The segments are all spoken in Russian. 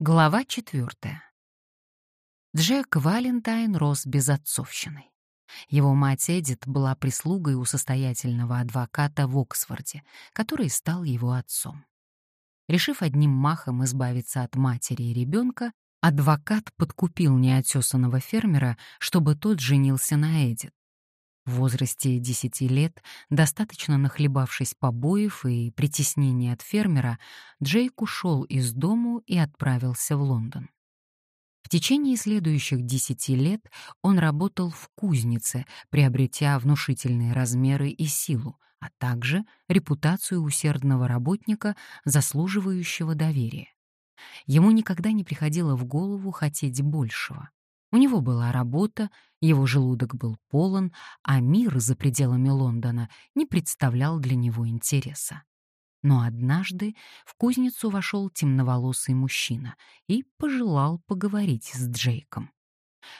Глава четвертая. Джек Валентайн рос безотцовщиной. Его мать Эдит была прислугой у состоятельного адвоката в Оксфорде, который стал его отцом. Решив одним махом избавиться от матери и ребенка, адвокат подкупил неотесанного фермера, чтобы тот женился на Эдит. В возрасте 10 лет, достаточно нахлебавшись побоев и притеснений от фермера, Джейк ушел из дому и отправился в Лондон. В течение следующих 10 лет он работал в кузнице, приобретя внушительные размеры и силу, а также репутацию усердного работника, заслуживающего доверия. Ему никогда не приходило в голову хотеть большего. У него была работа, его желудок был полон, а мир за пределами Лондона не представлял для него интереса. Но однажды в кузницу вошел темноволосый мужчина и пожелал поговорить с Джейком.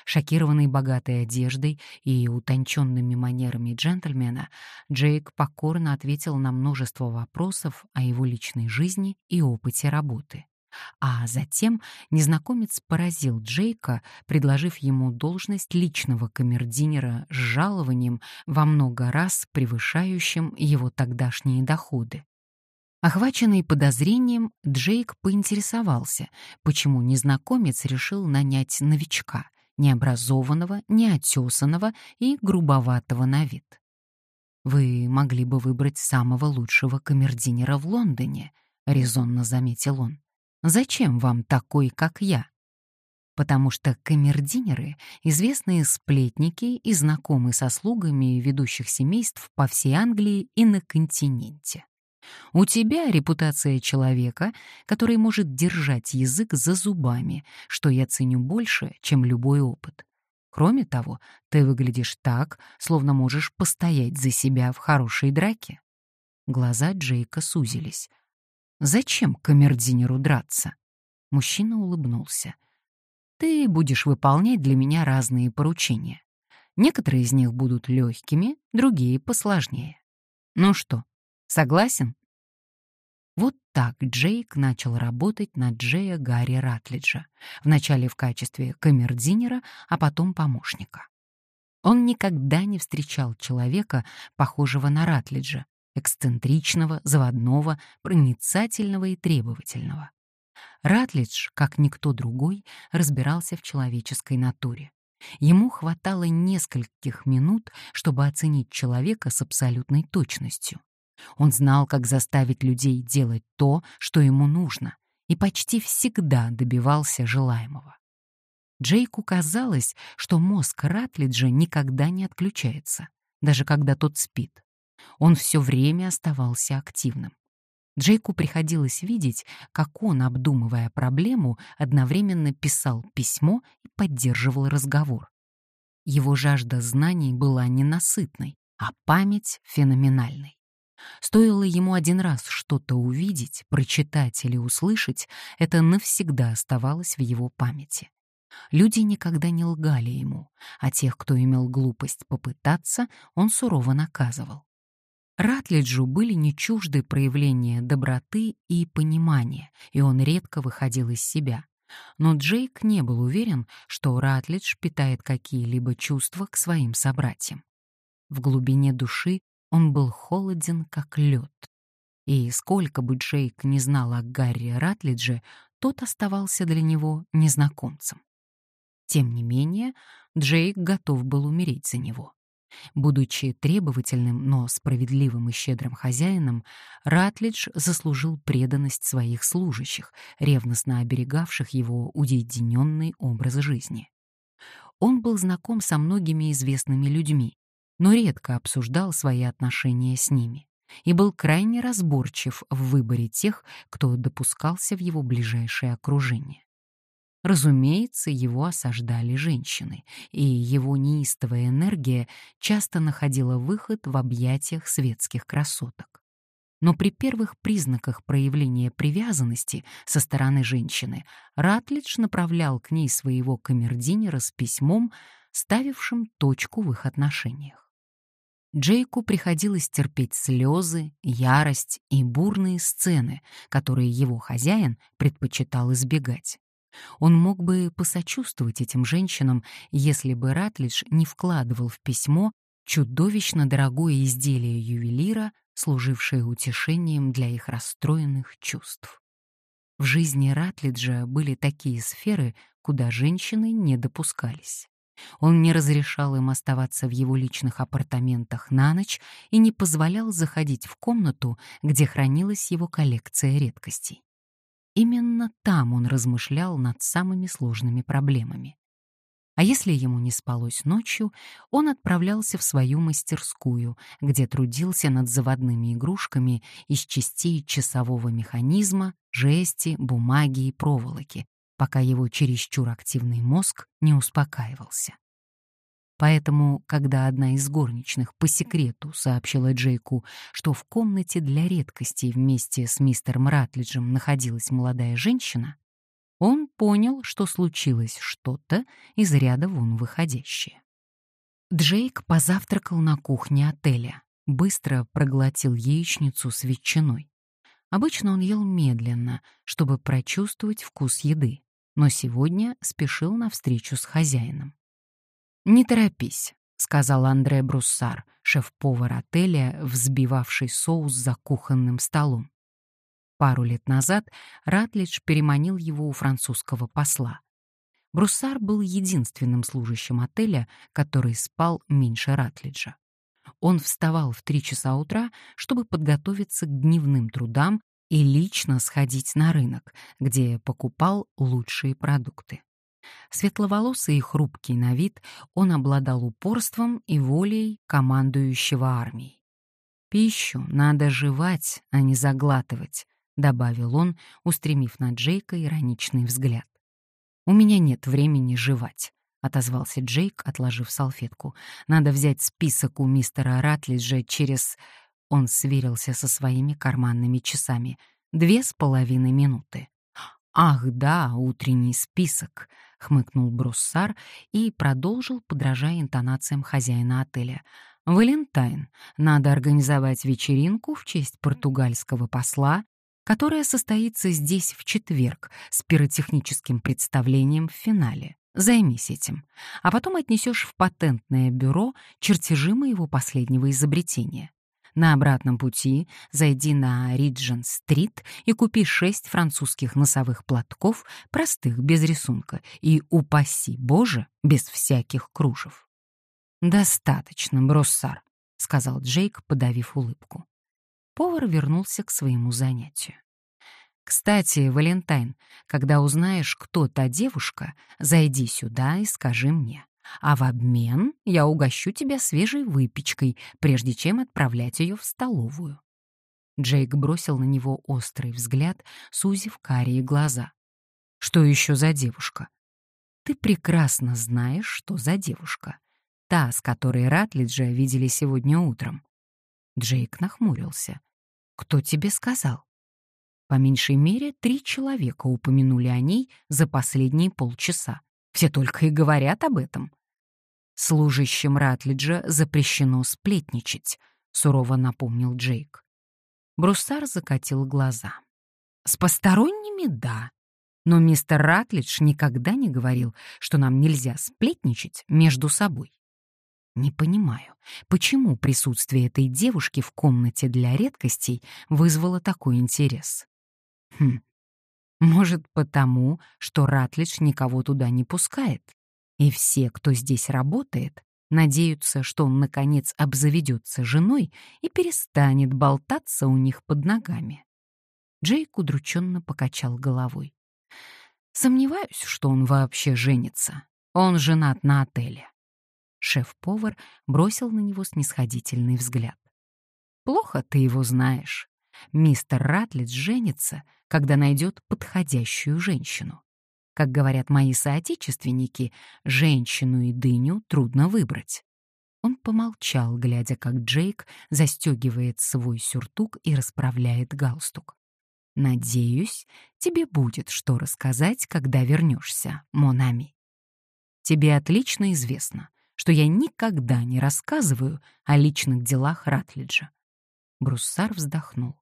Шокированный богатой одеждой и утонченными манерами джентльмена, Джейк покорно ответил на множество вопросов о его личной жизни и опыте работы. А затем незнакомец поразил Джейка, предложив ему должность личного камердинера с жалованием во много раз превышающим его тогдашние доходы. Охваченный подозрением, Джейк поинтересовался, почему незнакомец решил нанять новичка, необразованного, неотесанного и грубоватого на вид. «Вы могли бы выбрать самого лучшего камердинера в Лондоне», — резонно заметил он. Зачем вам такой, как я? Потому что камердинеры — известные сплетники и знакомы со слугами ведущих семейств по всей Англии и на континенте. У тебя репутация человека, который может держать язык за зубами, что я ценю больше, чем любой опыт. Кроме того, ты выглядишь так, словно можешь постоять за себя в хорошей драке. Глаза Джейка сузились. Зачем камердинеру драться? Мужчина улыбнулся. Ты будешь выполнять для меня разные поручения. Некоторые из них будут легкими, другие посложнее. Ну что, согласен? Вот так Джейк начал работать на Джея Гарри Ратлиджа, вначале в качестве камердинера, а потом помощника. Он никогда не встречал человека, похожего на Ратлиджа, эксцентричного, заводного, проницательного и требовательного. Ратлидж, как никто другой, разбирался в человеческой натуре. Ему хватало нескольких минут, чтобы оценить человека с абсолютной точностью. Он знал, как заставить людей делать то, что ему нужно, и почти всегда добивался желаемого. Джейку казалось, что мозг Ратлиджа никогда не отключается, даже когда тот спит. Он все время оставался активным. Джейку приходилось видеть, как он, обдумывая проблему, одновременно писал письмо и поддерживал разговор. Его жажда знаний была ненасытной, а память — феноменальной. Стоило ему один раз что-то увидеть, прочитать или услышать, это навсегда оставалось в его памяти. Люди никогда не лгали ему, а тех, кто имел глупость попытаться, он сурово наказывал. Ратлиджу были не чужды проявления доброты и понимания, и он редко выходил из себя. Но Джейк не был уверен, что Ратлидж питает какие-либо чувства к своим собратьям. В глубине души он был холоден, как лед. И сколько бы Джейк не знал о Гарри Ратлидже, тот оставался для него незнакомцем. Тем не менее, Джейк готов был умереть за него. Будучи требовательным, но справедливым и щедрым хозяином, Ратлидж заслужил преданность своих служащих, ревностно оберегавших его уединенный образ жизни. Он был знаком со многими известными людьми, но редко обсуждал свои отношения с ними и был крайне разборчив в выборе тех, кто допускался в его ближайшее окружение. Разумеется, его осаждали женщины, и его неистовая энергия часто находила выход в объятиях светских красоток. Но при первых признаках проявления привязанности со стороны женщины Ратлидж направлял к ней своего камердинера с письмом, ставившим точку в их отношениях. Джейку приходилось терпеть слезы, ярость и бурные сцены, которые его хозяин предпочитал избегать. Он мог бы посочувствовать этим женщинам, если бы Ратлидж не вкладывал в письмо чудовищно дорогое изделие ювелира, служившее утешением для их расстроенных чувств. В жизни Ратлиджа были такие сферы, куда женщины не допускались. Он не разрешал им оставаться в его личных апартаментах на ночь и не позволял заходить в комнату, где хранилась его коллекция редкостей. Именно там он размышлял над самыми сложными проблемами. А если ему не спалось ночью, он отправлялся в свою мастерскую, где трудился над заводными игрушками из частей часового механизма, жести, бумаги и проволоки, пока его чересчур активный мозг не успокаивался. Поэтому, когда одна из горничных по секрету сообщила Джейку, что в комнате для редкостей вместе с мистером Ратлиджем находилась молодая женщина, он понял, что случилось что-то из ряда вон выходящее. Джейк позавтракал на кухне отеля, быстро проглотил яичницу с ветчиной. Обычно он ел медленно, чтобы прочувствовать вкус еды, но сегодня спешил на встречу с хозяином. «Не торопись», — сказал Андре Бруссар, шеф-повар отеля, взбивавший соус за кухонным столом. Пару лет назад Ратлидж переманил его у французского посла. Бруссар был единственным служащим отеля, который спал меньше Ратлиджа. Он вставал в три часа утра, чтобы подготовиться к дневным трудам и лично сходить на рынок, где покупал лучшие продукты. Светловолосый и хрупкий на вид, он обладал упорством и волей командующего армией. Пищу надо жевать, а не заглатывать, добавил он, устремив на Джейка ироничный взгляд. У меня нет времени жевать, отозвался Джейк, отложив салфетку. Надо взять список у мистера Ратлиджа через Он сверился со своими карманными часами. Две с половиной минуты. Ах, да, утренний список, хмыкнул Бруссар и продолжил, подражая интонациям хозяина отеля. Валентайн, надо организовать вечеринку в честь португальского посла которая состоится здесь в четверг с пиротехническим представлением в финале. Займись этим, а потом отнесешь в патентное бюро чертежи моего последнего изобретения. На обратном пути зайди на Риджен-стрит и купи шесть французских носовых платков, простых, без рисунка, и, упаси Боже, без всяких кружев. «Достаточно, Броссар», — сказал Джейк, подавив улыбку повар вернулся к своему занятию. «Кстати, Валентайн, когда узнаешь, кто та девушка, зайди сюда и скажи мне. А в обмен я угощу тебя свежей выпечкой, прежде чем отправлять ее в столовую». Джейк бросил на него острый взгляд, сузив карие глаза. «Что еще за девушка?» «Ты прекрасно знаешь, что за девушка. Та, с которой Ратлиджа видели сегодня утром». Джейк нахмурился. Кто тебе сказал? По меньшей мере, три человека упомянули о ней за последние полчаса. Все только и говорят об этом. Служащим Ратлиджа запрещено сплетничать, сурово напомнил Джейк. Бруссар закатил глаза. С посторонними — да. Но мистер Ратлидж никогда не говорил, что нам нельзя сплетничать между собой. Не понимаю, почему присутствие этой девушки в комнате для редкостей вызвало такой интерес. Хм, может, потому, что Ратлидж никого туда не пускает, и все, кто здесь работает, надеются, что он, наконец, обзаведется женой и перестанет болтаться у них под ногами. Джейк удрученно покачал головой. Сомневаюсь, что он вообще женится. Он женат на отеле. Шеф-повар бросил на него снисходительный взгляд. «Плохо ты его знаешь. Мистер Ратлидж женится, когда найдет подходящую женщину. Как говорят мои соотечественники, женщину и дыню трудно выбрать». Он помолчал, глядя, как Джейк застегивает свой сюртук и расправляет галстук. «Надеюсь, тебе будет что рассказать, когда вернешься, Монами. Тебе отлично известно, что я никогда не рассказываю о личных делах Ратлиджа. Бруссар вздохнул.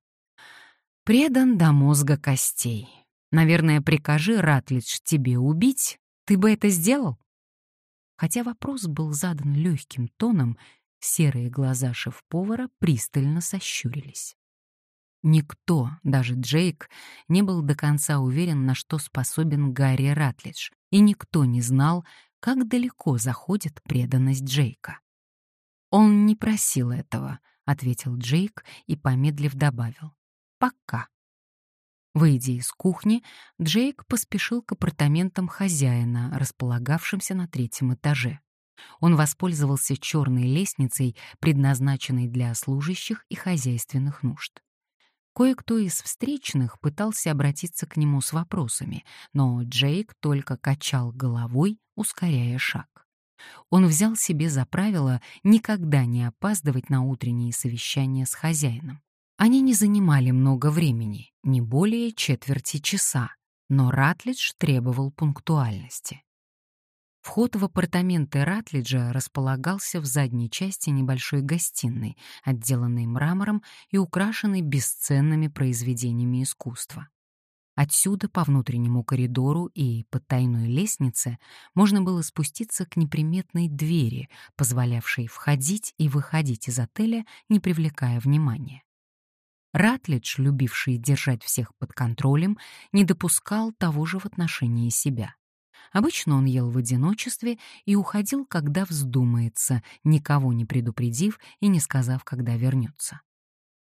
Предан до мозга костей. Наверное, прикажи, Ратлидж, тебе убить, ты бы это сделал? Хотя вопрос был задан легким тоном, серые глаза шеф-повара пристально сощурились. Никто, даже Джейк, не был до конца уверен, на что способен Гарри Ратлидж, и никто не знал, как далеко заходит преданность Джейка. «Он не просил этого», — ответил Джейк и, помедлив, добавил. «Пока». Выйдя из кухни, Джейк поспешил к апартаментам хозяина, располагавшимся на третьем этаже. Он воспользовался черной лестницей, предназначенной для служащих и хозяйственных нужд. Кое-кто из встречных пытался обратиться к нему с вопросами, но Джейк только качал головой, ускоряя шаг. Он взял себе за правило никогда не опаздывать на утренние совещания с хозяином. Они не занимали много времени, не более четверти часа, но Ратлидж требовал пунктуальности. Вход в апартаменты Ратлиджа располагался в задней части небольшой гостиной, отделанной мрамором и украшенной бесценными произведениями искусства. Отсюда по внутреннему коридору и по тайной лестнице можно было спуститься к неприметной двери, позволявшей входить и выходить из отеля, не привлекая внимания. Ратлидж, любивший держать всех под контролем, не допускал того же в отношении себя. Обычно он ел в одиночестве и уходил, когда вздумается, никого не предупредив и не сказав, когда вернется.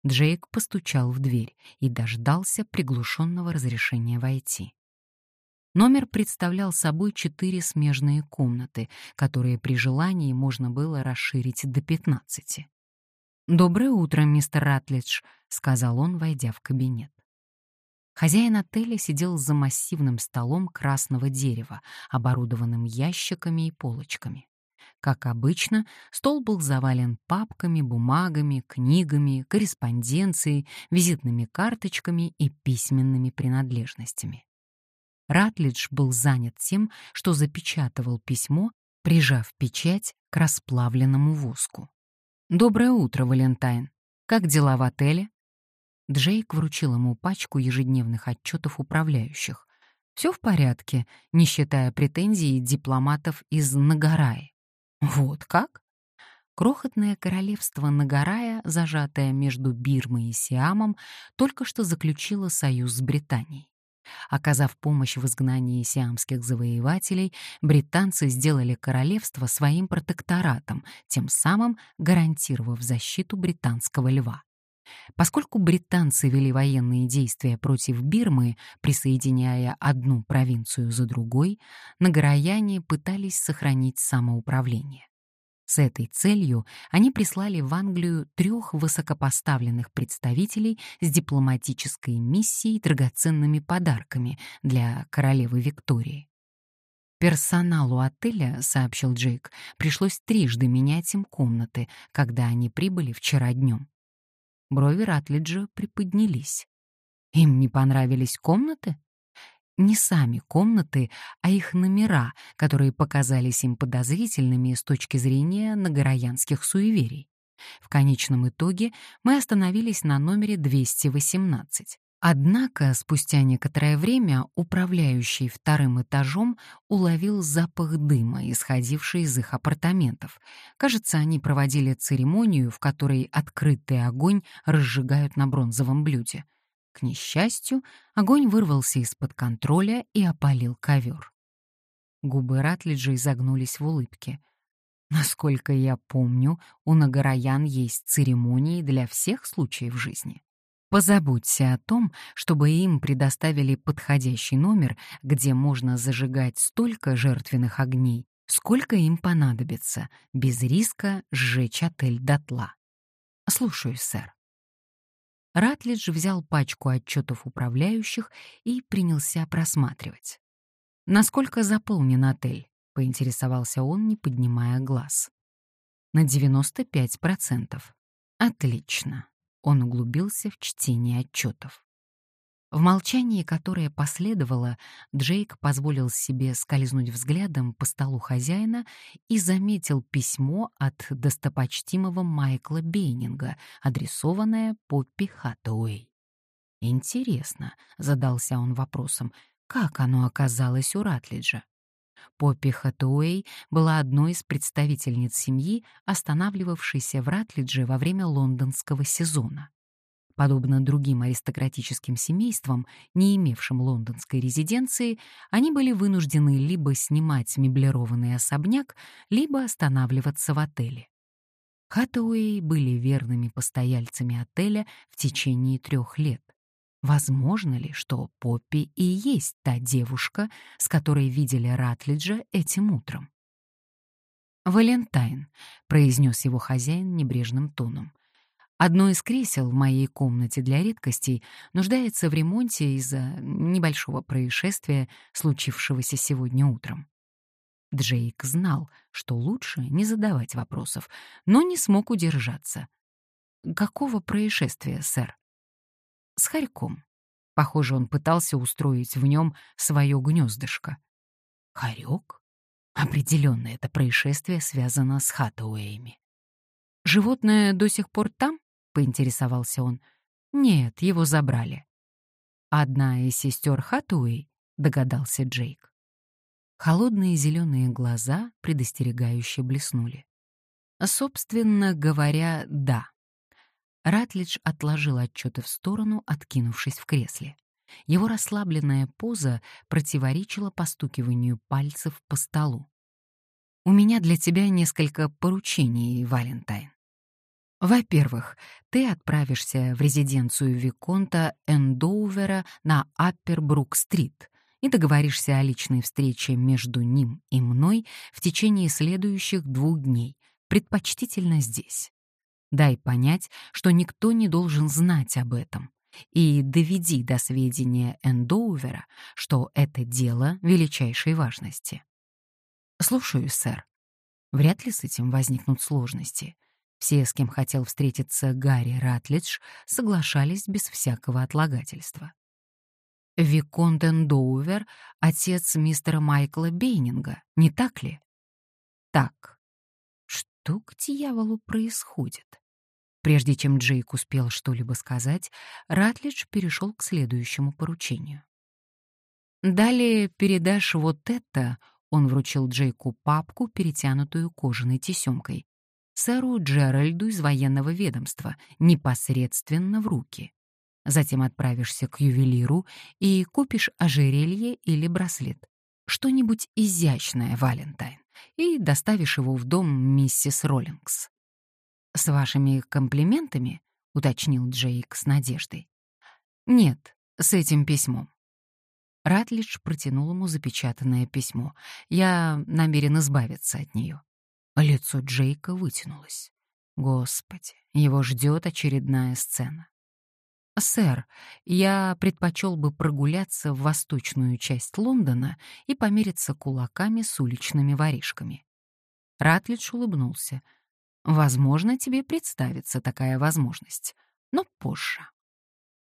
Джейк постучал в дверь и дождался приглушенного разрешения войти. Номер представлял собой четыре смежные комнаты, которые при желании можно было расширить до пятнадцати. «Доброе утро, мистер Ратлидж», — сказал он, войдя в кабинет. Хозяин отеля сидел за массивным столом красного дерева, оборудованным ящиками и полочками. Как обычно, стол был завален папками, бумагами, книгами, корреспонденцией, визитными карточками и письменными принадлежностями. Ратлидж был занят тем, что запечатывал письмо, прижав печать к расплавленному воску. «Доброе утро, Валентайн. Как дела в отеле?» Джейк вручил ему пачку ежедневных отчетов управляющих. Все в порядке, не считая претензий дипломатов из Нагараи. Вот как? Крохотное королевство Нагарая, зажатое между Бирмой и Сиамом, только что заключило союз с Британией. Оказав помощь в изгнании сиамских завоевателей, британцы сделали королевство своим протекторатом, тем самым гарантировав защиту британского льва. Поскольку британцы вели военные действия против Бирмы, присоединяя одну провинцию за другой, нагораяне пытались сохранить самоуправление. С этой целью они прислали в Англию трех высокопоставленных представителей с дипломатической миссией и драгоценными подарками для королевы Виктории. Персоналу отеля, сообщил Джейк, пришлось трижды менять им комнаты, когда они прибыли вчера днем. Брови Ратлиджа приподнялись. Им не понравились комнаты? Не сами комнаты, а их номера, которые показались им подозрительными с точки зрения нагороянских суеверий. В конечном итоге мы остановились на номере 218. Однако спустя некоторое время управляющий вторым этажом уловил запах дыма, исходивший из их апартаментов. Кажется, они проводили церемонию, в которой открытый огонь разжигают на бронзовом блюде. К несчастью, огонь вырвался из-под контроля и опалил ковер. Губы Ратлиджа изогнулись в улыбке. Насколько я помню, у Нагороян есть церемонии для всех случаев жизни. Позаботься о том, чтобы им предоставили подходящий номер, где можно зажигать столько жертвенных огней, сколько им понадобится, без риска сжечь отель дотла. Слушаюсь, сэр. Ратлидж взял пачку отчетов управляющих и принялся просматривать. «Насколько заполнен отель?» — поинтересовался он, не поднимая глаз. «На 95%. Отлично». Он углубился в чтение отчетов. В молчании, которое последовало, Джейк позволил себе скользнуть взглядом по столу хозяина и заметил письмо от достопочтимого Майкла Бейнинга, адресованное Поппи Хаттауэй. Интересно, задался он вопросом, как оно оказалось у Ратлиджа? Поппи Хатуэй была одной из представительниц семьи, останавливавшейся в Ратлидже во время лондонского сезона. Подобно другим аристократическим семействам, не имевшим лондонской резиденции, они были вынуждены либо снимать меблированный особняк, либо останавливаться в отеле. Хатуэй были верными постояльцами отеля в течение трех лет. Возможно ли, что Поппи и есть та девушка, с которой видели Ратлиджа этим утром? «Валентайн», — произнес его хозяин небрежным тоном. «Одно из кресел в моей комнате для редкостей нуждается в ремонте из-за небольшого происшествия, случившегося сегодня утром». Джейк знал, что лучше не задавать вопросов, но не смог удержаться. «Какого происшествия, сэр?» с хорьком. Похоже, он пытался устроить в нем свое гнездышко. Хорек? Определенно, это происшествие связано с Хатауэями. «Животное до сих пор там?» — поинтересовался он. «Нет, его забрали». «Одна из сестер Хатуэй?» — догадался Джейк. Холодные зеленые глаза предостерегающе блеснули. Собственно говоря, да. Ратлидж отложил отчеты в сторону, откинувшись в кресле. Его расслабленная поза противоречила постукиванию пальцев по столу. «У меня для тебя несколько поручений, Валентайн. Во-первых, ты отправишься в резиденцию Виконта Эндоувера на Аппербрук-стрит и договоришься о личной встрече между ним и мной в течение следующих двух дней, предпочтительно здесь. Дай понять, что никто не должен знать об этом. И доведи до сведения Эндоувера, что это дело величайшей важности. Слушаю, сэр. Вряд ли с этим возникнут сложности. Все, с кем хотел встретиться Гарри Ратлидж, соглашались без всякого отлагательства. Виконт Эндоувер — отец мистера Майкла Бейнинга, не так ли? Так. Что к дьяволу происходит? Прежде чем Джейк успел что-либо сказать, Ратлидж перешел к следующему поручению. «Далее передашь вот это», — он вручил Джейку папку, перетянутую кожаной тесемкой, сэру Джеральду из военного ведомства, непосредственно в руки. Затем отправишься к ювелиру и купишь ожерелье или браслет. Что-нибудь изящное, Валентайн, и доставишь его в дом миссис Роллингс. «С вашими комплиментами?» — уточнил Джейк с надеждой. «Нет, с этим письмом». Ратлидж протянул ему запечатанное письмо. «Я намерен избавиться от нее». Лицо Джейка вытянулось. Господи, его ждет очередная сцена. «Сэр, я предпочел бы прогуляться в восточную часть Лондона и помериться кулаками с уличными воришками». Ратлидж улыбнулся — Возможно, тебе представится такая возможность, но позже.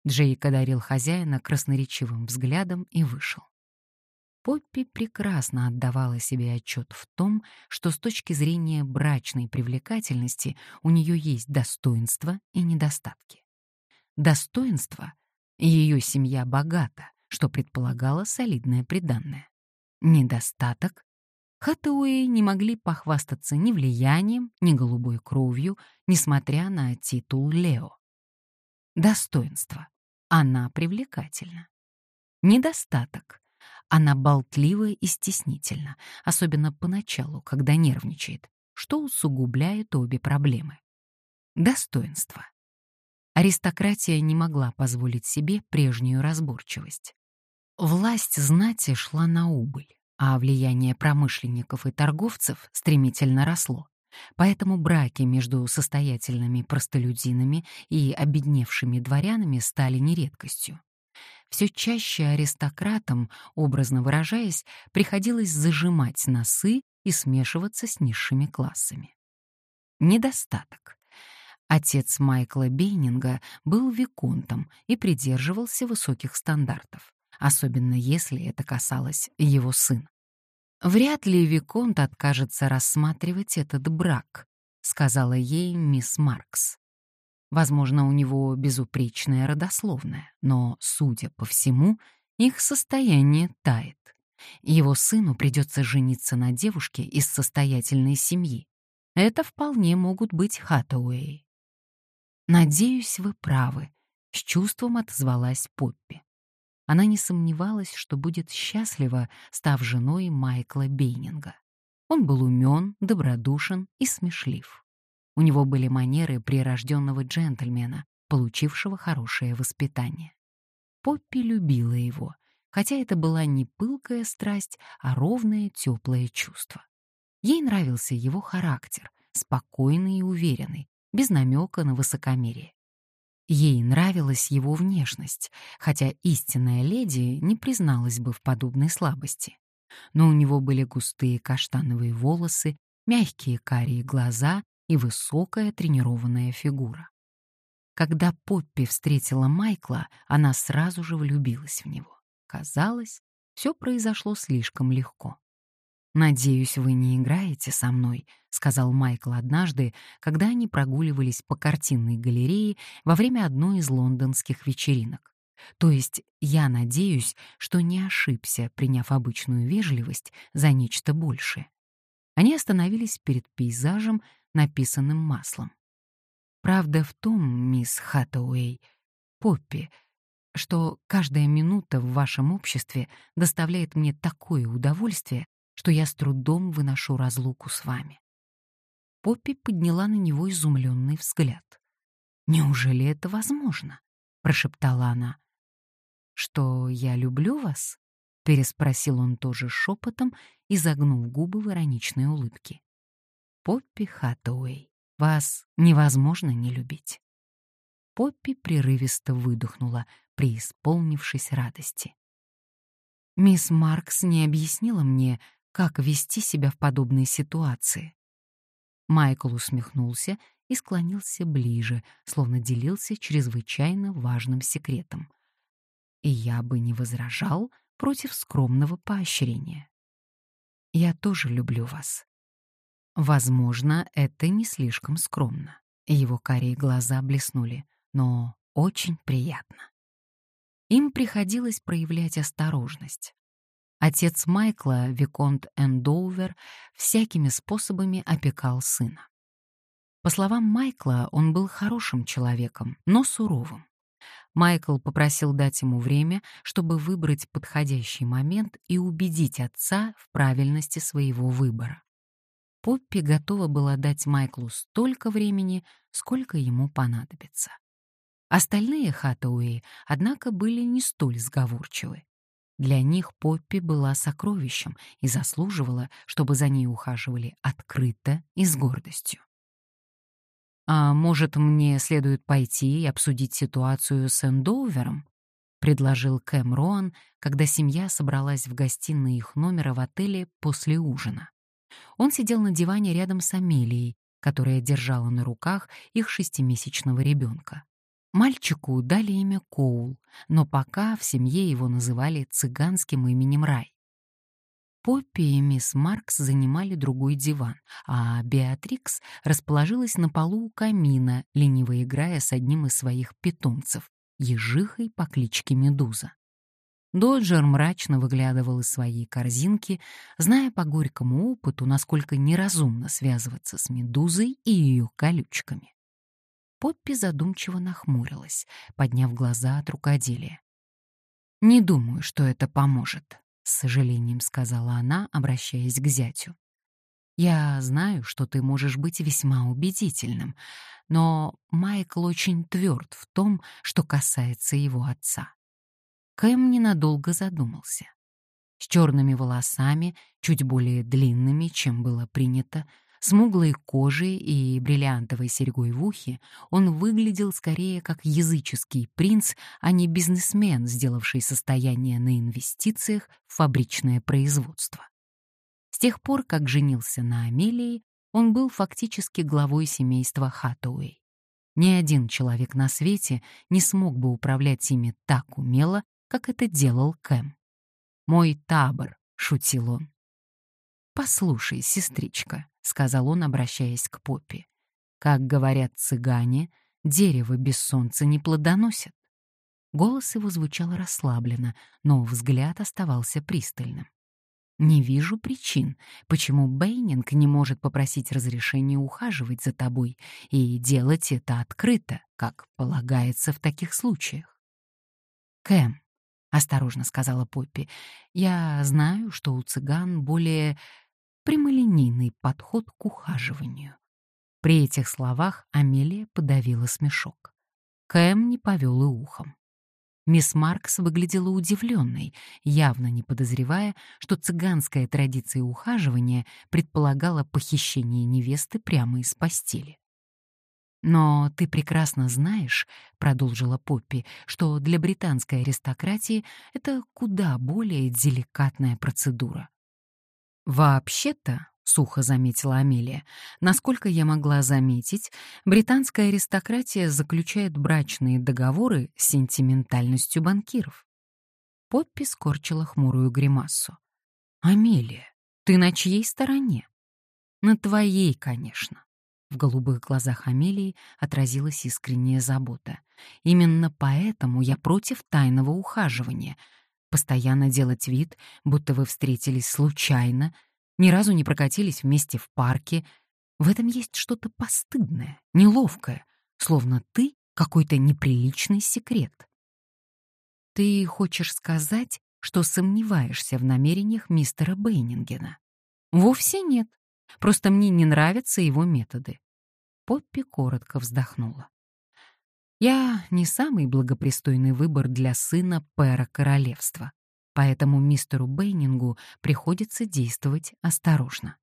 Джейк одарил хозяина красноречивым взглядом и вышел. Поппи прекрасно отдавала себе отчет в том, что с точки зрения брачной привлекательности у нее есть достоинства и недостатки. Достоинство — ее семья богата, что предполагало солидное приданное. Недостаток Хаттауэй не могли похвастаться ни влиянием, ни голубой кровью, несмотря на титул Лео. Достоинство. Она привлекательна. Недостаток. Она болтлива и стеснительна, особенно поначалу, когда нервничает, что усугубляет обе проблемы. Достоинство. Аристократия не могла позволить себе прежнюю разборчивость. Власть знати шла на убыль а влияние промышленников и торговцев стремительно росло. Поэтому браки между состоятельными простолюдинами и обедневшими дворянами стали нередкостью. Все чаще аристократам, образно выражаясь, приходилось зажимать носы и смешиваться с низшими классами. Недостаток. Отец Майкла Бейнинга был виконтом и придерживался высоких стандартов, особенно если это касалось его сына. «Вряд ли Виконт откажется рассматривать этот брак», — сказала ей мисс Маркс. Возможно, у него безупречная родословная, но, судя по всему, их состояние тает. Его сыну придется жениться на девушке из состоятельной семьи. Это вполне могут быть Хаттауэи. «Надеюсь, вы правы», — с чувством отозвалась Поппи. Она не сомневалась, что будет счастлива, став женой Майкла Бейнинга. Он был умен, добродушен и смешлив. У него были манеры прирожденного джентльмена, получившего хорошее воспитание. Поппи любила его, хотя это была не пылкая страсть, а ровное теплое чувство. Ей нравился его характер, спокойный и уверенный, без намека на высокомерие. Ей нравилась его внешность, хотя истинная леди не призналась бы в подобной слабости. Но у него были густые каштановые волосы, мягкие карие глаза и высокая тренированная фигура. Когда Поппи встретила Майкла, она сразу же влюбилась в него. Казалось, все произошло слишком легко. «Надеюсь, вы не играете со мной», — сказал Майкл однажды, когда они прогуливались по картинной галерее во время одной из лондонских вечеринок. То есть я надеюсь, что не ошибся, приняв обычную вежливость за нечто большее. Они остановились перед пейзажем, написанным маслом. Правда в том, мисс Хаттауэй, Поппи, что каждая минута в вашем обществе доставляет мне такое удовольствие, что я с трудом выношу разлуку с вами. Поппи подняла на него изумленный взгляд. «Неужели это возможно?» — прошептала она. «Что я люблю вас?» — переспросил он тоже шепотом и загнул губы в ироничной улыбке. «Поппи Хаттауэй, вас невозможно не любить». Поппи прерывисто выдохнула, преисполнившись радости. «Мисс Маркс не объяснила мне, как вести себя в подобной ситуации. Майкл усмехнулся и склонился ближе, словно делился чрезвычайно важным секретом. И я бы не возражал против скромного поощрения. Я тоже люблю вас. Возможно, это не слишком скромно. Его карие глаза блеснули, но очень приятно. Им приходилось проявлять осторожность. Отец Майкла, Виконт Эндоувер, всякими способами опекал сына. По словам Майкла, он был хорошим человеком, но суровым. Майкл попросил дать ему время, чтобы выбрать подходящий момент и убедить отца в правильности своего выбора. Поппи готова была дать Майклу столько времени, сколько ему понадобится. Остальные Хаттауэи, однако, были не столь сговорчивы. Для них Поппи была сокровищем и заслуживала, чтобы за ней ухаживали открыто и с гордостью. «А может, мне следует пойти и обсудить ситуацию с Эндоувером?» — предложил Кэм Роан, когда семья собралась в гостиной их номера в отеле после ужина. Он сидел на диване рядом с Амелией, которая держала на руках их шестимесячного ребенка. Мальчику дали имя Коул, но пока в семье его называли цыганским именем Рай. Поппи и мисс Маркс занимали другой диван, а Беатрикс расположилась на полу у камина, лениво играя с одним из своих питомцев, ежихой по кличке Медуза. Доджер мрачно выглядывал из своей корзинки, зная по горькому опыту, насколько неразумно связываться с медузой и ее колючками. Поппи задумчиво нахмурилась, подняв глаза от рукоделия. «Не думаю, что это поможет», — с сожалением сказала она, обращаясь к зятю. «Я знаю, что ты можешь быть весьма убедительным, но Майкл очень тверд в том, что касается его отца». Кэм ненадолго задумался. С черными волосами, чуть более длинными, чем было принято, Смуглой кожей и бриллиантовой серьгой в ухе он выглядел скорее как языческий принц, а не бизнесмен, сделавший состояние на инвестициях в фабричное производство. С тех пор, как женился на Амелии, он был фактически главой семейства Хаттауэй. Ни один человек на свете не смог бы управлять ими так умело, как это делал Кэм. «Мой табор», — шутил он. «Послушай, сестричка», — сказал он, обращаясь к Поппи. «Как говорят цыгане, Дерево без солнца не плодоносит. Голос его звучал расслабленно, но взгляд оставался пристальным. Не вижу причин, почему Бейнинг не может попросить разрешения ухаживать за тобой и делать это открыто, как полагается в таких случаях. Кэм, осторожно сказала Поппи, я знаю, что у цыган более прямолинейный подход к ухаживанию. При этих словах Амелия подавила смешок. Кэм не повел и ухом. Мисс Маркс выглядела удивленной, явно не подозревая, что цыганская традиция ухаживания предполагала похищение невесты прямо из постели. «Но ты прекрасно знаешь, — продолжила Поппи, — что для британской аристократии это куда более деликатная процедура. Вообще-то, — сухо заметила Амелия. «Насколько я могла заметить, британская аристократия заключает брачные договоры с сентиментальностью банкиров». Поппи скорчила хмурую гримасу. «Амелия, ты на чьей стороне?» «На твоей, конечно». В голубых глазах Амелии отразилась искренняя забота. «Именно поэтому я против тайного ухаживания. Постоянно делать вид, будто вы встретились случайно — ни разу не прокатились вместе в парке. В этом есть что-то постыдное, неловкое, словно ты какой-то неприличный секрет. Ты хочешь сказать, что сомневаешься в намерениях мистера Бейнингена? Вовсе нет. Просто мне не нравятся его методы. Поппи коротко вздохнула. Я не самый благопристойный выбор для сына пэра королевства поэтому мистеру Бейнингу приходится действовать осторожно.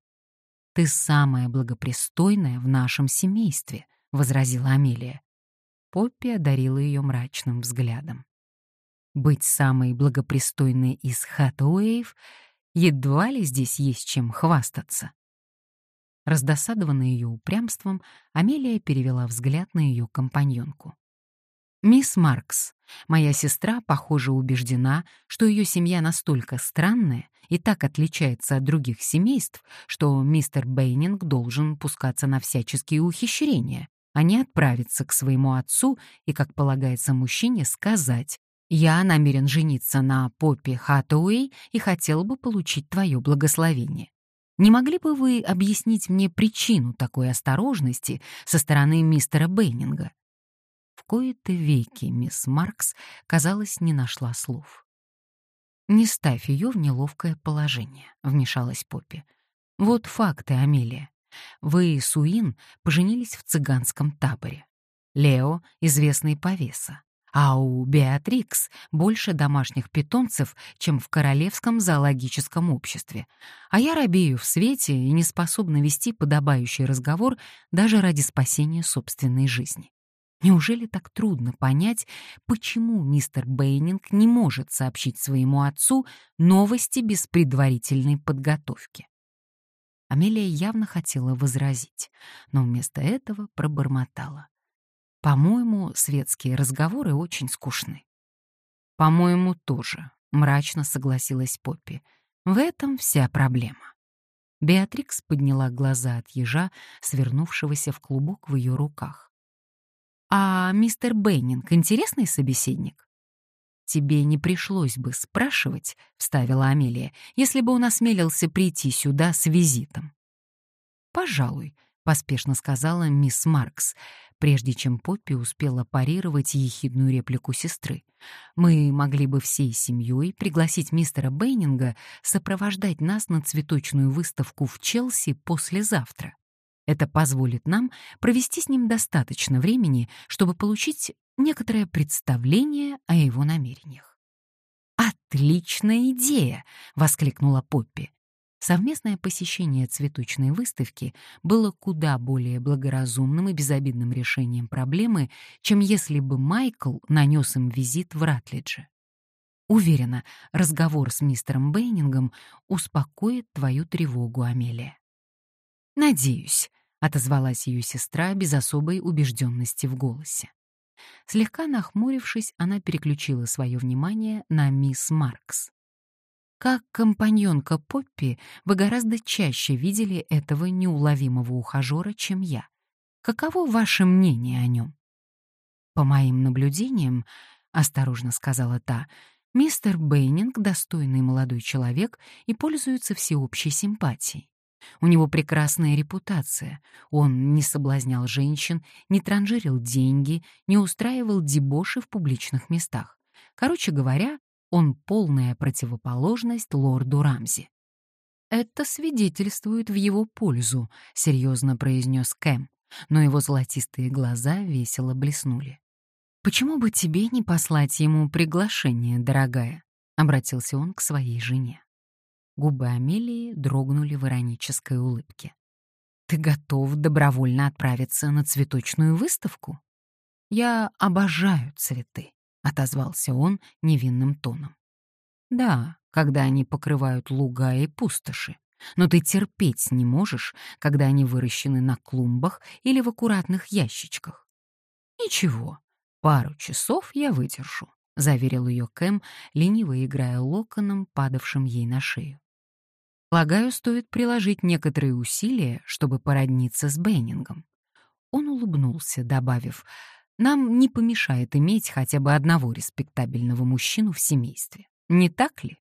«Ты самая благопристойная в нашем семействе», — возразила Амелия. Поппи одарила ее мрачным взглядом. «Быть самой благопристойной из Хатуэев едва ли здесь есть чем хвастаться». Раздосадованная ее упрямством, Амелия перевела взгляд на ее компаньонку. «Мисс Маркс, моя сестра, похоже, убеждена, что ее семья настолько странная и так отличается от других семейств, что мистер Бейнинг должен пускаться на всяческие ухищрения, а не отправиться к своему отцу и, как полагается мужчине, сказать «Я намерен жениться на Поппи Хаттауэй и хотел бы получить твое благословение». Не могли бы вы объяснить мне причину такой осторожности со стороны мистера Бейнинга? В кои-то веки мисс Маркс, казалось, не нашла слов. «Не ставь ее в неловкое положение», — вмешалась Поппи. «Вот факты, Амелия. Вы, Суин, поженились в цыганском таборе. Лео — известный повеса. А у Беатрикс больше домашних питомцев, чем в Королевском зоологическом обществе. А я робею в свете и не способна вести подобающий разговор даже ради спасения собственной жизни. Неужели так трудно понять, почему мистер Бейнинг не может сообщить своему отцу новости без предварительной подготовки? Амелия явно хотела возразить, но вместо этого пробормотала. «По-моему, светские разговоры очень скучны». «По-моему, тоже», — мрачно согласилась Поппи. «В этом вся проблема». Беатрикс подняла глаза от ежа, свернувшегося в клубок в ее руках. «А мистер Беннинг интересный собеседник?» «Тебе не пришлось бы спрашивать», — вставила Амелия, «если бы он осмелился прийти сюда с визитом». «Пожалуй», — поспешно сказала мисс Маркс, прежде чем Поппи успела парировать ехидную реплику сестры. «Мы могли бы всей семьей пригласить мистера Бейнинга сопровождать нас на цветочную выставку в Челси послезавтра. Это позволит нам провести с ним достаточно времени, чтобы получить некоторое представление о его намерениях. «Отличная идея!» — воскликнула Поппи. Совместное посещение цветочной выставки было куда более благоразумным и безобидным решением проблемы, чем если бы Майкл нанес им визит в Ратлидже. Уверена, разговор с мистером Бейнингом успокоит твою тревогу, Амелия. «Надеюсь», — отозвалась ее сестра без особой убежденности в голосе. Слегка нахмурившись, она переключила свое внимание на мисс Маркс. Как компаньонка Поппи, вы гораздо чаще видели этого неуловимого ухажера, чем я. Каково ваше мнение о нем? По моим наблюдениям, осторожно сказала та, мистер Бейнинг достойный молодой человек и пользуется всеобщей симпатией. У него прекрасная репутация. Он не соблазнял женщин, не транжирил деньги, не устраивал дебоши в публичных местах. Короче говоря, он полная противоположность лорду Рамзи. «Это свидетельствует в его пользу», — серьезно произнес Кэм, но его золотистые глаза весело блеснули. «Почему бы тебе не послать ему приглашение, дорогая?» — обратился он к своей жене. Губы Амелии дрогнули в иронической улыбке. «Ты готов добровольно отправиться на цветочную выставку?» «Я обожаю цветы», — отозвался он невинным тоном. «Да, когда они покрывают луга и пустоши, но ты терпеть не можешь, когда они выращены на клумбах или в аккуратных ящичках. Ничего, пару часов я выдержу, заверил ее Кэм, лениво играя локоном, падавшим ей на шею. Полагаю, стоит приложить некоторые усилия, чтобы породниться с Беннингом. Он улыбнулся, добавив, нам не помешает иметь хотя бы одного респектабельного мужчину в семействе. Не так ли?